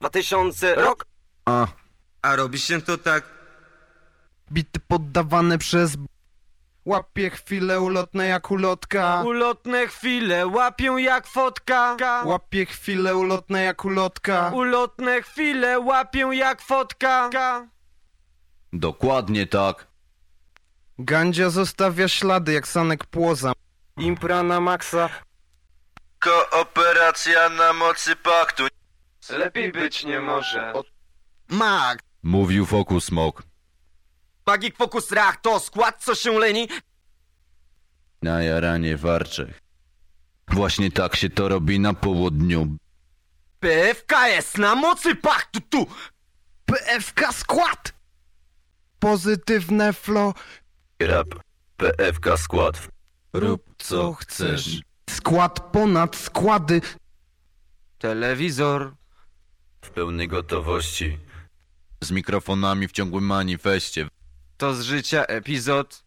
2000 rok. A, A robi się to tak... bity poddawane przez... b- Łapie chwile ulotne jak ulotka. Ulotne chwile łapię jak fotka. Łapie chwile ulotne jak ulotka. Ulotne chwile łapię jak fotka. Dokładnie tak. Gandzia zostawia ślady jak sanek płoza. Impra na maksa. Kooperacja na mocy paktu. Lepiej być nie może. Mag! Mówił Focus Smoke. Magik Focus Rach to skład co się leni. Na jaranie warczech. Właśnie tak się to robi na południu. PFKS na mocy paktu tu. PFK skład! Pozytywne flow. Rap. PFK skład. Rób co chcesz. Skład ponad składy. Telewizor. W pełnej gotowości. Z mikrofonami w ciągłym manifestie. To z życia epizod.